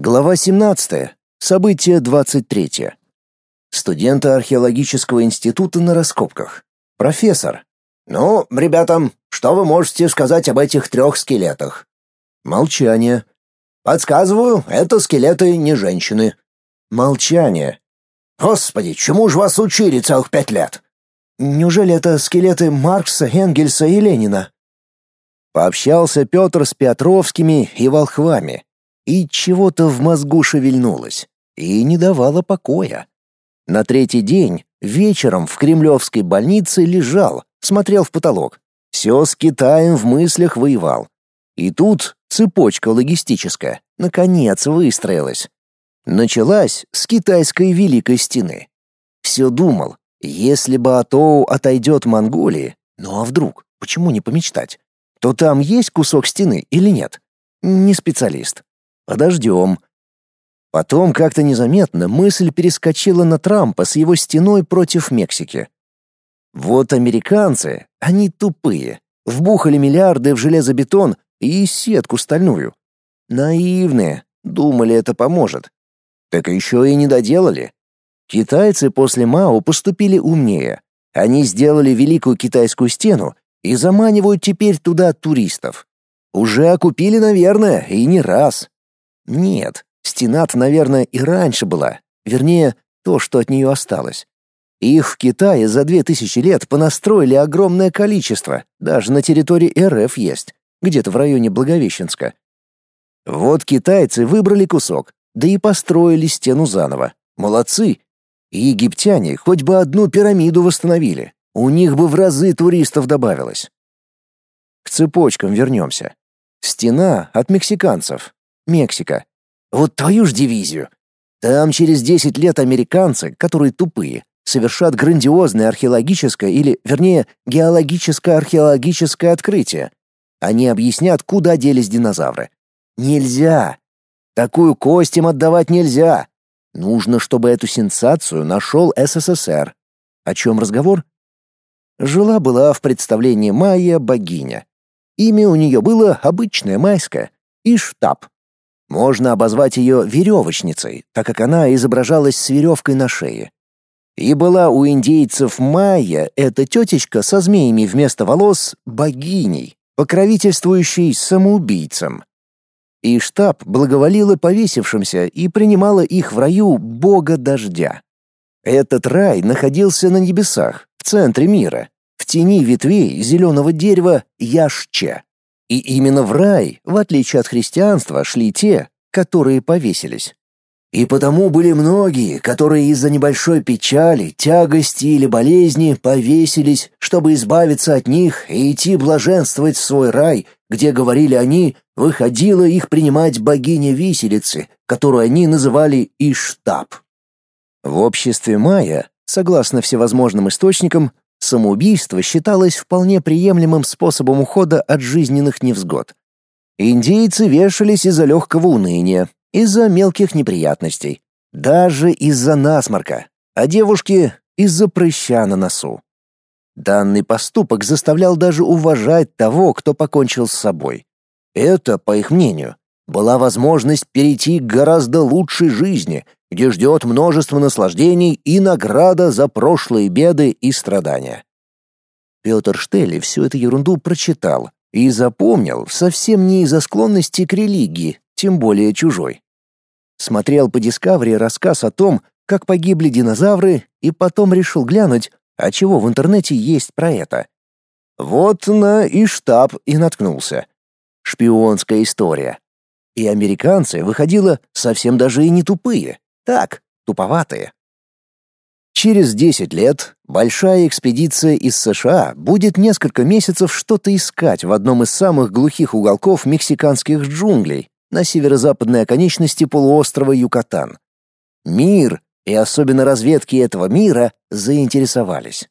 Глава 17. Событие 23. Студенты археологического института на раскопках. Профессор. Ну, ребята, что вы можете сказать об этих трех скелетах? Молчание. Подсказываю, это скелеты не женщины. Молчание. Господи, чему же вас учили целых пять лет? Неужели это скелеты Маркса, Энгельса и Ленина? Пообщался Петр с Петровскими и волхвами, и чего-то в мозгу шевельнулось, и не давало покоя. На третий день вечером в Кремлевской больнице лежал, смотрел в потолок. Все с Китаем в мыслях воевал. И тут цепочка логистическая, наконец, выстроилась. Началась с китайской Великой Стены. Все думал, если бы Атоу отойдет Монголии, ну а вдруг, почему не помечтать, то там есть кусок стены или нет? Не специалист. Подождем. Потом как-то незаметно мысль перескочила на Трампа с его стеной против Мексики. Вот американцы, они тупые, вбухали миллиарды в железобетон и сетку стальную. Наивные, думали, это поможет. Так еще и не доделали. Китайцы после Мао поступили умнее. Они сделали Великую Китайскую стену и заманивают теперь туда туристов. Уже окупили, наверное, и не раз. Нет, стена-то, наверное, и раньше была. Вернее, то, что от нее осталось. Их в Китае за две тысячи лет понастроили огромное количество, даже на территории РФ есть, где-то в районе Благовещенска. Вот китайцы выбрали кусок, да и построили стену заново. Молодцы, и египтяне хоть бы одну пирамиду восстановили, у них бы в разы туристов добавилось. К цепочкам вернемся. Стена от мексиканцев. Мексика. Вот твою ж дивизию. Там через 10 лет американцы, которые тупые, совершат грандиозное археологическое или, вернее, геологическое археологическое открытие. Они объяснят, куда делись динозавры. Нельзя. Такую кость им отдавать нельзя. Нужно, чтобы эту сенсацию нашел СССР. О чем разговор? Жила-была в представлении Майя богиня. Имя у нее было обычное майское — Иштаб. Можно обозвать ее веревочницей, так как она изображалась с веревкой на шее. И была у индейцев майя эта тетечка со змеями вместо волос богиней, покровительствующей самоубийцам. И штаб благоволила повесившимся и принимала их в раю бога дождя. Этот рай находился на небесах, в центре мира, в тени ветвей зеленого дерева Яшче. И именно в рай, в отличие от христианства, шли те, которые повесились. И потому были многие, которые из-за небольшой печали, тягости или болезни повесились, чтобы избавиться от них и идти блаженствовать в свой рай, где, говорили они, выходила их принимать богиня виселицы, которую они называли Иштаб. В обществе майя, согласно всевозможным источникам, самоубийство считалось вполне приемлемым способом ухода от жизненных невзгод. Индейцы вешались из-за легкого уныния, из-за мелких неприятностей, даже из-за насморка, а девушки — из-за прыща на носу. Данный поступок заставлял даже уважать того, кто покончил с собой. Это, по их мнению, была возможность перейти к гораздо лучшей жизни, где ждет множество наслаждений и награда за прошлые беды и страдания. Петр Штелли всю эту ерунду прочитал и запомнил совсем не из-за склонности к религии, тем более чужой. Смотрел по Discovery рассказ о том, как погибли динозавры, и потом решил глянуть, а чего в интернете есть про это. Вот на и штаб и наткнулся. Шпионская история. И американцы, выходило, совсем даже и не тупые. Так, туповатые. Через 10 лет большая экспедиция из США будет несколько месяцев что-то искать в одном из самых глухих уголков мексиканских джунглей, на северо-западной оконечности полуострова Юкатан. Мир, и особенно разведки этого мира, заинтересовались.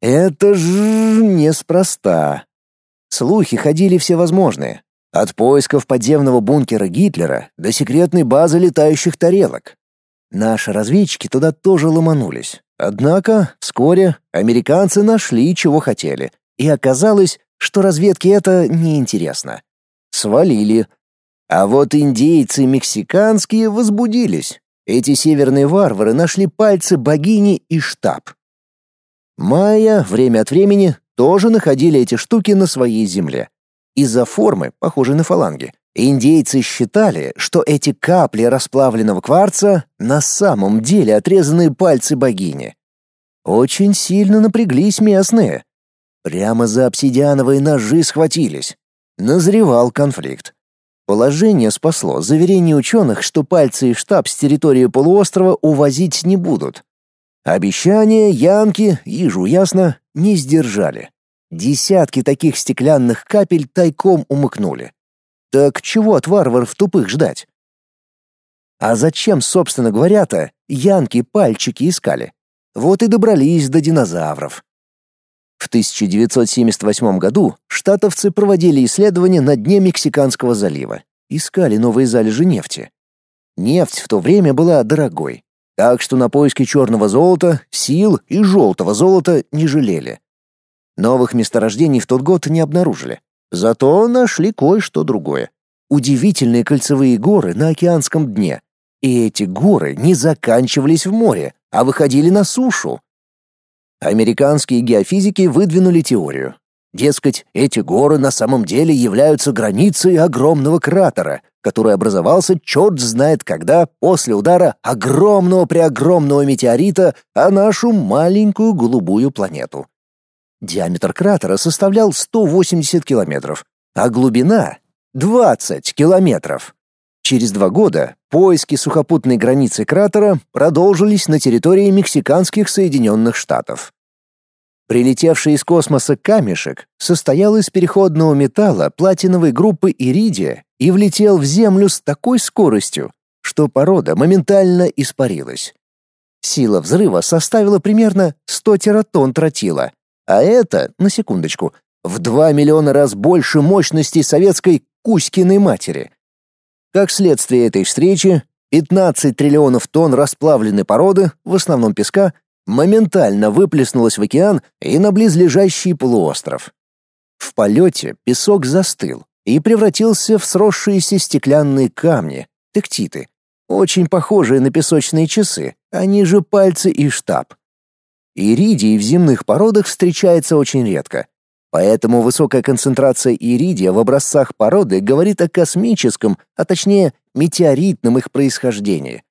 Это ж неспроста. Слухи ходили всевозможные. От поисков подземного бункера Гитлера до секретной базы летающих тарелок. Наши разведчики туда тоже ломанулись. Однако вскоре американцы нашли, чего хотели, и оказалось, что разведке это неинтересно. Свалили, А вот индейцы мексиканские возбудились. Эти северные варвары нашли пальцы богини и штаб. Майя время от времени тоже находили эти штуки на своей земле. Из-за формы, похожей на фаланги, индейцы считали, что эти капли расплавленного кварца на самом деле отрезанные пальцы богини. Очень сильно напряглись местные. Прямо за обсидиановые ножи схватились. Назревал конфликт. Положение спасло заверение ученых, что пальцы и штаб с территории полуострова увозить не будут. Обещания янки, ежу ясно, не сдержали. Десятки таких стеклянных капель тайком умыкнули. Так чего от варваров тупых ждать? А зачем, собственно говоря-то, янки пальчики искали? Вот и добрались до динозавров. В 1978 году штатовцы проводили исследования на дне Мексиканского залива, искали новые залежи нефти. Нефть в то время была дорогой, так что на поиски черного золота, сил и желтого золота не жалели. Новых месторождений в тот год не обнаружили. Зато нашли кое-что другое. Удивительные кольцевые горы на океанском дне. И эти горы не заканчивались в море, а выходили на сушу. Американские геофизики выдвинули теорию. Дескать, эти горы на самом деле являются границей огромного кратера, который образовался черт знает когда после удара огромного-преогромного метеорита о нашу маленькую голубую планету. Диаметр кратера составлял 180 километров, а глубина — 20 километров. Через два года поиски сухопутной границы кратера продолжились на территории мексиканских Соединенных Штатов. Прилетевший из космоса камешек состоял из переходного металла платиновой группы иридия и влетел в Землю с такой скоростью, что порода моментально испарилась. Сила взрыва составила примерно 100 тератон тротила, а это, на секундочку, в 2 миллиона раз больше мощности советской Кузькиной матери. Как следствие этой встречи, 15 триллионов тонн расплавленной породы, в основном песка, моментально выплеснулось в океан и на близлежащий полуостров. В полете песок застыл и превратился в сросшиеся стеклянные камни, тектиты, очень похожие на песочные часы, они же пальцы и штаб. Иридий в земных породах встречается очень редко, Поэтому высокая концентрация иридия в образцах породы говорит о космическом, а точнее метеоритном их происхождении.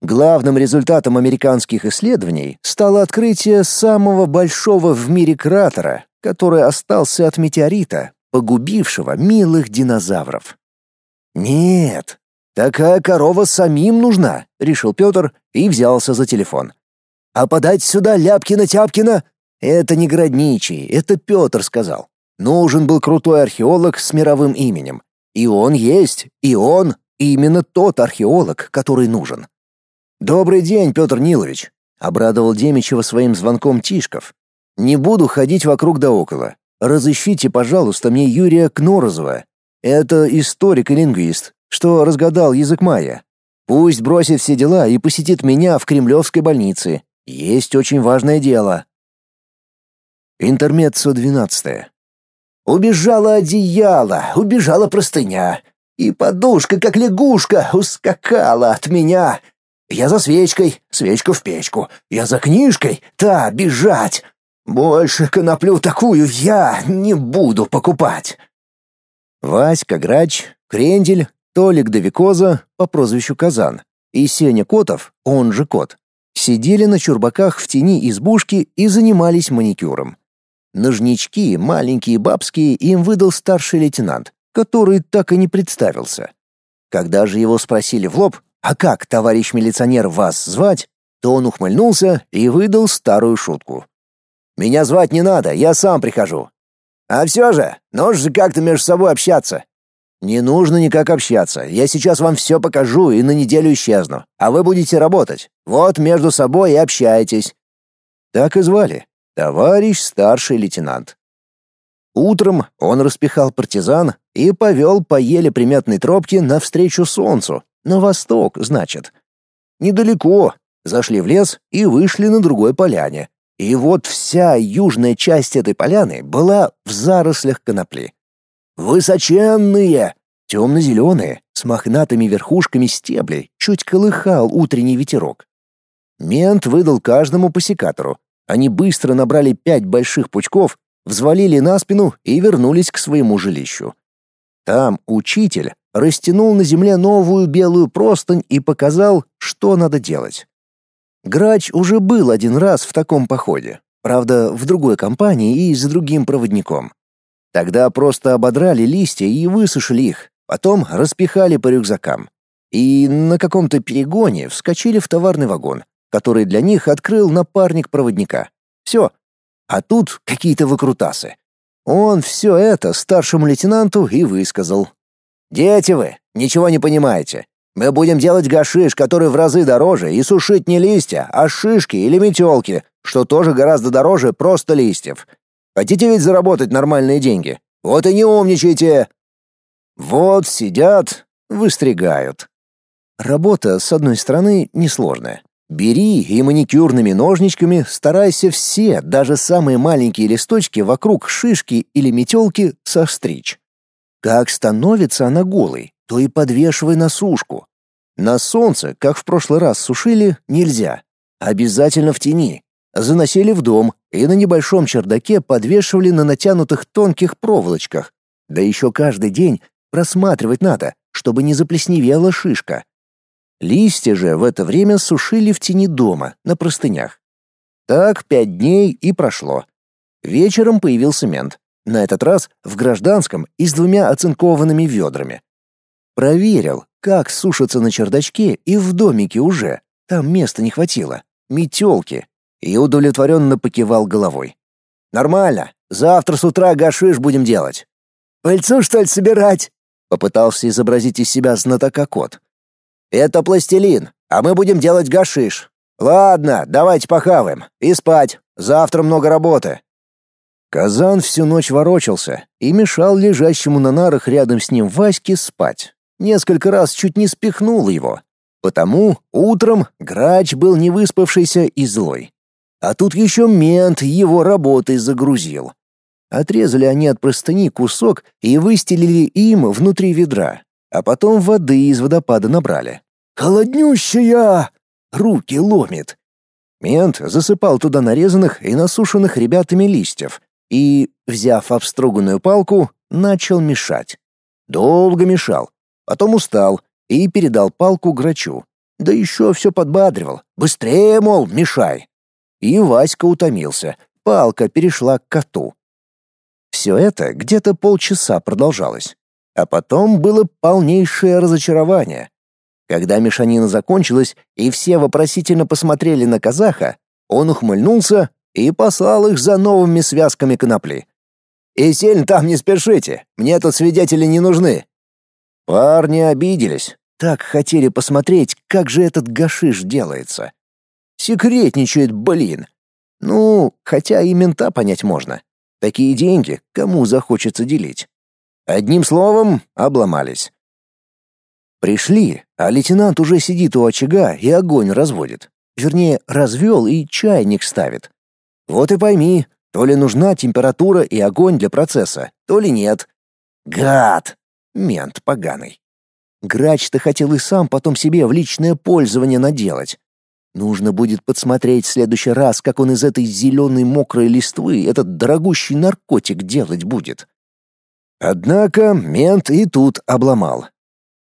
Главным результатом американских исследований стало открытие самого большого в мире кратера, который остался от метеорита, погубившего милых динозавров. «Нет, такая корова самим нужна», — решил Петр и взялся за телефон. «А подать сюда Ляпкина-Тяпкина это не Городничий, это Петр сказал. Нужен был крутой археолог с мировым именем. И он есть, и он именно тот археолог, который нужен. «Добрый день, Петр Нилович», — обрадовал Демичева своим звонком Тишков. «Не буду ходить вокруг да около. Разыщите, пожалуйста, мне Юрия Кнорозова. Это историк и лингвист, что разгадал язык майя. Пусть бросит все дела и посетит меня в Кремлевской больнице. Есть очень важное дело. Интермеццо двенадцатое. Убежало одеяло, убежала простыня, и подушка, как лягушка, ускакала от меня. Я за свечкой, свечку в печку, я за книжкой, та бежать. Больше коноплю такую я не буду покупать. Васька Грач, Крендель, Толик Давикоза по прозвищу Казан и Сеня Котов, он же Кот, сидели на чурбаках в тени избушки и занимались маникюром. Ножнички, маленькие бабские, им выдал старший лейтенант, который так и не представился. Когда же его спросили в лоб, «А как, товарищ милиционер, вас звать?», то он ухмыльнулся и выдал старую шутку. «Меня звать не надо, я сам прихожу». «А все же, нужно как-то между собой общаться». «Не нужно никак общаться, я сейчас вам все покажу и на неделю исчезну, а вы будете работать. Вот между собой и общайтесь». Так и звали товарищ старший лейтенант. Утром он распихал партизан и повел по еле приметной тропке навстречу солнцу, на восток, значит. Недалеко, зашли в лес и вышли на другой поляне. И вот вся южная часть этой поляны была в зарослях конопли. Высоченные, Темно-зеленые, с мохнатыми верхушками стеблей, чуть колыхал утренний ветерок. Мент выдал каждому по секатору. Они быстро набрали пять больших пучков, взвалили на спину и вернулись к своему жилищу. Там учитель растянул на земле новую белую простынь и показал, что надо делать. Грач уже был один раз в таком походе, правда, в другой компании и с другим проводником. Тогда просто ободрали листья и высушили их, потом распихали по рюкзакам. И на каком-то перегоне вскочили в товарный вагон, который для них открыл напарник проводника. Все. А тут какие-то выкрутасы. Он все это старшему лейтенанту и высказал. «Дети вы, ничего не понимаете. Мы будем делать гашиш, который в разы дороже, и сушить не листья, а шишки или метелки, что тоже гораздо дороже просто листьев. Хотите ведь заработать нормальные деньги? Вот и не умничайте!» Вот сидят, выстригают. Работа, с одной стороны, несложная. Бери и маникюрными ножничками старайся все, даже самые маленькие листочки вокруг шишки или метелки состричь. Как становится она голой, то и подвешивай на сушку. На солнце, как в прошлый раз сушили, нельзя. Обязательно в тени. Заносили в дом и на небольшом чердаке подвешивали на натянутых тонких проволочках. Да еще каждый день просматривать надо, чтобы не заплесневела шишка. Листья же в это время сушили в тени дома, на простынях. Так пять дней и прошло. Вечером появился мент. На этот раз в гражданском и с двумя оцинкованными ведрами. Проверил, как сушатся на чердачке и в домике уже. Там места не хватило. Метелки. И удовлетворенно покивал головой. «Нормально. Завтра с утра гашиш будем делать». «Пыльцу, что ли, собирать?» Попытался изобразить из себя знатока кот. Это пластилин, а мы будем делать гашиш. Ладно, давайте похаваем и спать. Завтра много работы. Казан всю ночь ворочался и мешал лежащему на нарах рядом с ним Ваське спать. Несколько раз чуть не спихнул его. Потому утром грач был невыспавшийся и злой. А тут еще мент его работой загрузил. Отрезали они от простыни кусок и выстелили им внутри ведра а потом воды из водопада набрали. «Холоднющая!» Руки ломит. Мент засыпал туда нарезанных и насушенных ребятами листьев и, взяв обструганную палку, начал мешать. Долго мешал, потом устал и передал палку грачу. Да еще все подбадривал. «Быстрее, мол, мешай!» И Васька утомился. Палка перешла к коту. Все это где-то полчаса продолжалось. А потом было полнейшее разочарование. Когда мешанина закончилась, и все вопросительно посмотрели на казаха, он ухмыльнулся и послал их за новыми связками конопли. «И сильно там не спешите, мне тут свидетели не нужны». Парни обиделись, так хотели посмотреть, как же этот гашиш делается. Секретничает, блин. Ну, хотя и мента понять можно. Такие деньги кому захочется делить. Одним словом, обломались. Пришли, а лейтенант уже сидит у очага и огонь разводит. Вернее, развел и чайник ставит. Вот и пойми, то ли нужна температура и огонь для процесса, то ли нет. Гад! Мент поганый. Грач-то хотел и сам потом себе в личное пользование наделать. Нужно будет подсмотреть в следующий раз, как он из этой зеленой мокрой листвы этот дорогущий наркотик делать будет. Однако мент и тут обломал.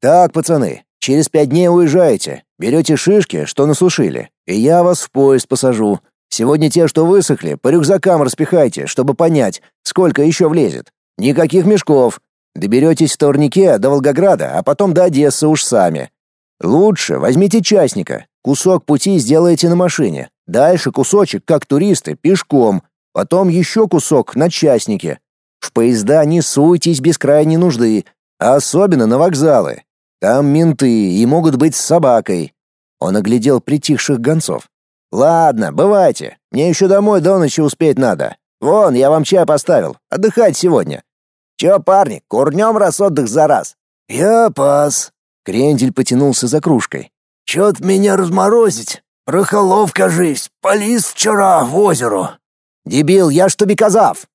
«Так, пацаны, через пять дней уезжаете, берете шишки, что насушили, и я вас в поезд посажу. Сегодня те, что высохли, по рюкзакам распихайте, чтобы понять, сколько еще влезет. Никаких мешков. Доберетесь в Торнике до Волгограда, а потом до Одессы уж сами. Лучше возьмите частника, кусок пути сделаете на машине, дальше кусочек, как туристы, пешком, потом еще кусок на частнике, в поезда не суйтесь без крайней нужды, а особенно на вокзалы. Там менты и могут быть с собакой. Он оглядел притихших гонцов. Ладно, бывайте. Мне еще домой до ночи успеть надо. Вон, я вам чай поставил. Отдыхать сегодня. Че, парни, курнем раз отдых за раз. Я пас. Крендель потянулся за кружкой. Чё-то меня разморозить. Прохолов, кажись, полез вчера в озеро. Дебил, я ж тебе казав.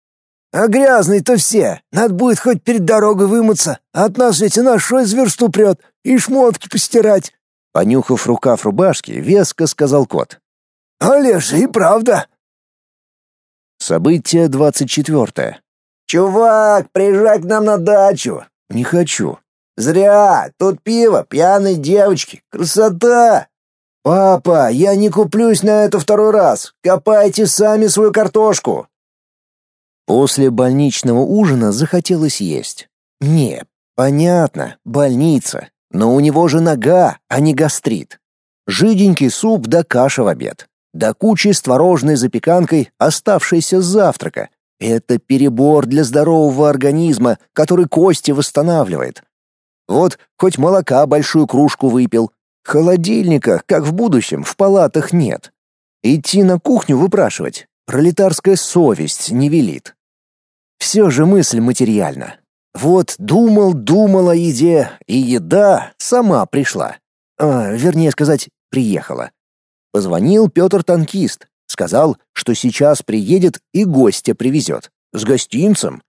А грязные-то все. Надо будет хоть перед дорогой вымыться. От нас ведь и нашой зверсту прет. И шмотки постирать. Понюхав рукав рубашки, веско сказал кот. Олеж, и правда. Событие двадцать четвертое. «Чувак, приезжай к нам на дачу!» «Не хочу». «Зря! Тут пиво, пьяные девочки, красота!» «Папа, я не куплюсь на это второй раз! Копайте сами свою картошку!» После больничного ужина захотелось есть. Не, понятно, больница, но у него же нога, а не гастрит. Жиденький суп да каша в обед. Да кучи с творожной запеканкой, оставшейся с завтрака. Это перебор для здорового организма, который кости восстанавливает. Вот хоть молока большую кружку выпил. Холодильника, как в будущем, в палатах нет. Идти на кухню выпрашивать. Пролетарская совесть не велит. Все же мысль материальна. Вот думал, думал о еде, и еда сама пришла. А, вернее сказать, приехала. Позвонил Петр Танкист, сказал, что сейчас приедет и гостя привезет. С гостинцем.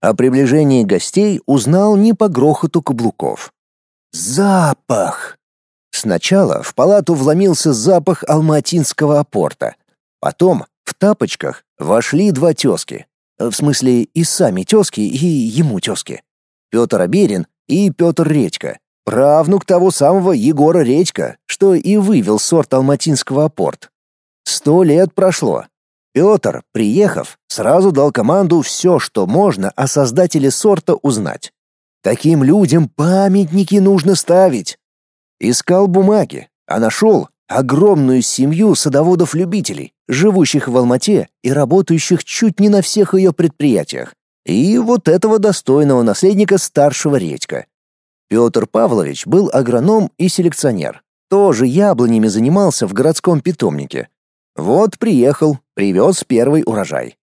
О приближении гостей узнал не по грохоту каблуков. Запах! Сначала в палату вломился запах алматинского апорта. Потом в тапочках вошли два тёзки. В смысле, и сами тёзки, и ему тёзки. Петр Аберин и Петр Редька. Правнук того самого Егора Редька, что и вывел сорт алматинского апорт. Сто лет прошло. Петр, приехав, сразу дал команду все, что можно о создателе сорта узнать. Таким людям памятники нужно ставить. Искал бумаги, а нашел огромную семью садоводов-любителей, живущих в Алмате и работающих чуть не на всех ее предприятиях. И вот этого достойного наследника старшего редька. Петр Павлович был агроном и селекционер. Тоже яблонями занимался в городском питомнике. Вот приехал, привез первый урожай.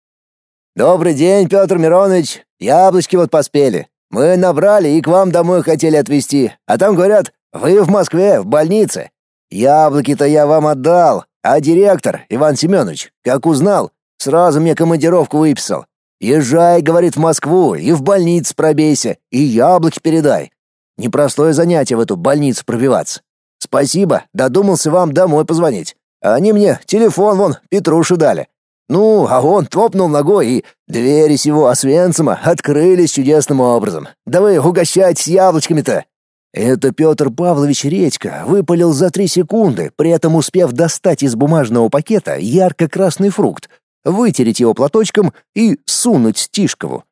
«Добрый день, Петр Миронович. Яблочки вот поспели. Мы набрали и к вам домой хотели отвезти. А там говорят, вы в Москве, в больнице. Яблоки-то я вам отдал, а директор, Иван Семенович, как узнал, сразу мне командировку выписал. Езжай, говорит, в Москву и в больницу пробейся, и яблоки передай. Непростое занятие в эту больницу пробиваться. Спасибо, додумался вам домой позвонить. Они мне телефон вон Петруши дали. Ну, а он топнул ногой, и двери сего Освенцима открылись чудесным образом. Да вы угощайтесь яблочками-то. Это Петр Павлович Редько выпалил за три секунды, при этом успев достать из бумажного пакета ярко-красный фрукт, вытереть его платочком и сунуть Тишкову.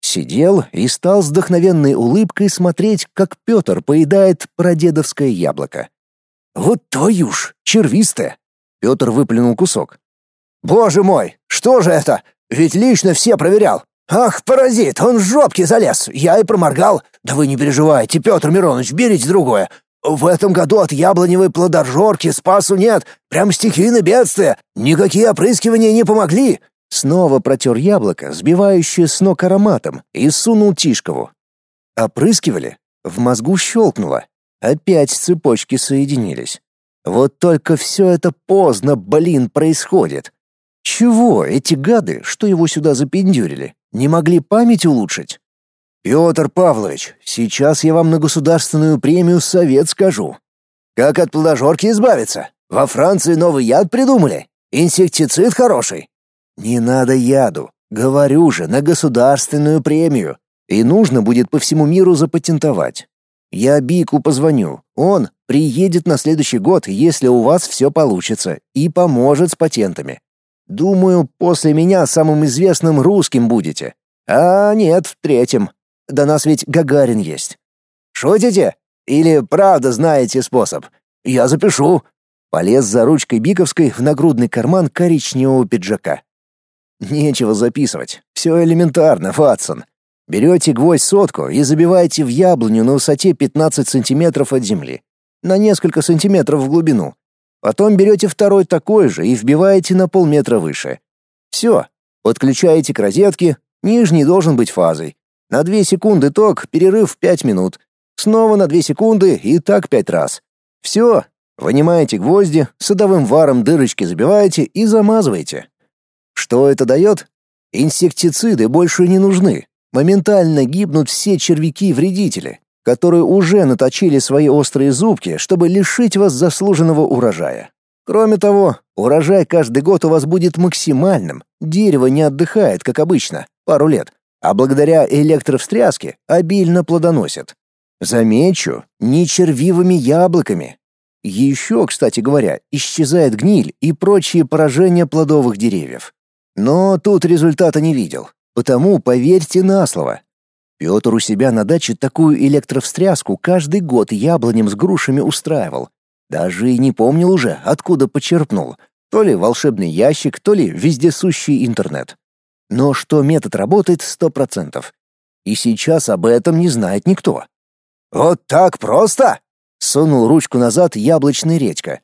Сидел и стал с вдохновенной улыбкой смотреть, как Петр поедает прадедовское яблоко. «Вот твою ж, червистое!» Петр выплюнул кусок. «Боже мой, что же это? Ведь лично все проверял. Ах, паразит, он в жопки залез, я и проморгал. Да вы не переживайте, Петр Миронович, берите другое. В этом году от яблоневой плодоржорки спасу нет, прям стихийное бедствие. Никакие опрыскивания не помогли». Снова протер яблоко, сбивающее с ног ароматом, и сунул Тишкову. Опрыскивали? В мозгу щелкнуло. Опять цепочки соединились. Вот только все это поздно, блин, происходит. Чего эти гады, что его сюда запендюрили, не могли память улучшить? Петр Павлович, сейчас я вам на государственную премию совет скажу. Как от плодожорки избавиться? Во Франции новый яд придумали. Инсектицид хороший. Не надо яду. Говорю же, на государственную премию. И нужно будет по всему миру запатентовать. Я Бику позвоню. Он приедет на следующий год, если у вас все получится, и поможет с патентами. Думаю, после меня самым известным русским будете. А нет, третьим. До нас ведь Гагарин есть. Шутите? Или правда знаете способ? Я запишу. Полез за ручкой Биковской в нагрудный карман коричневого пиджака. Нечего записывать. Все элементарно, Ватсон. Берете гвоздь сотку и забиваете в яблоню на высоте 15 сантиметров от земли, на несколько сантиметров в глубину. Потом берете второй такой же и вбиваете на полметра выше. Все, подключаете к розетке, нижний должен быть фазой. На 2 секунды ток, перерыв 5 минут. Снова на 2 секунды и так 5 раз. Все, вынимаете гвозди, садовым варом дырочки забиваете и замазываете. Что это дает? Инсектициды больше не нужны. Моментально гибнут все червяки-вредители, которые уже наточили свои острые зубки, чтобы лишить вас заслуженного урожая. Кроме того, урожай каждый год у вас будет максимальным. Дерево не отдыхает, как обычно, пару лет, а благодаря электровстряске обильно плодоносит. Замечу, не червивыми яблоками. Еще, кстати говоря, исчезает гниль и прочие поражения плодовых деревьев. Но тут результата не видел, потому поверьте на слово. Петр у себя на даче такую электровстряску каждый год яблоням с грушами устраивал, даже и не помнил уже, откуда почерпнул. То ли волшебный ящик, то ли вездесущий интернет. Но что метод работает сто процентов. И сейчас об этом не знает никто. «Вот так просто?» — сунул ручку назад яблочный редька.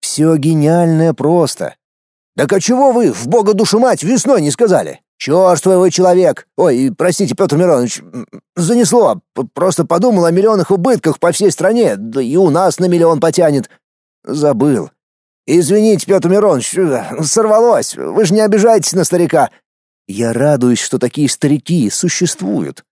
«Все гениальное просто». «Так а чего вы, в бога душу мать, весной не сказали? Чёрт твоего человек! Ой, простите, Петр Миронович, занесло. Просто подумал о миллионах убытках по всей стране, да и у нас на миллион потянет. Забыл. Извините, Петр Миронович, сорвалось. Вы же не обижайтесь на старика. Я радуюсь, что такие старики существуют.